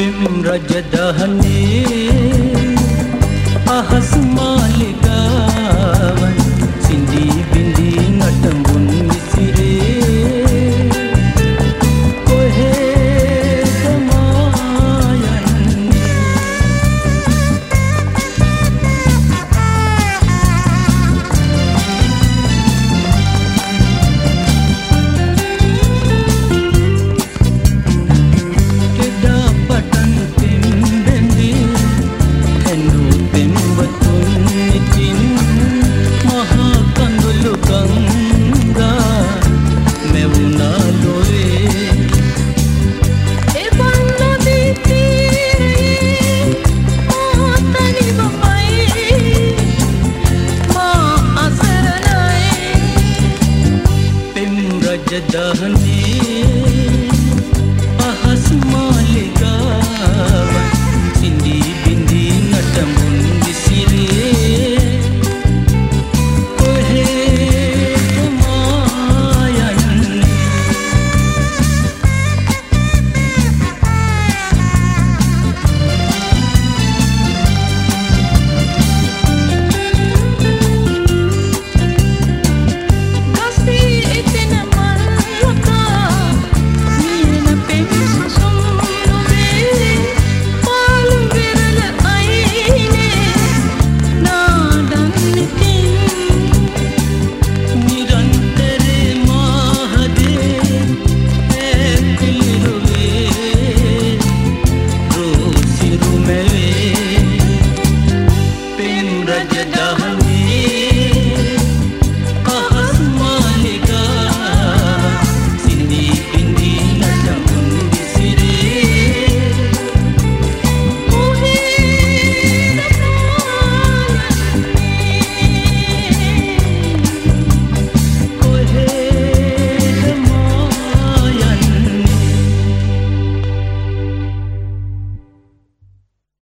بمن رجدهني أهزمان दहने the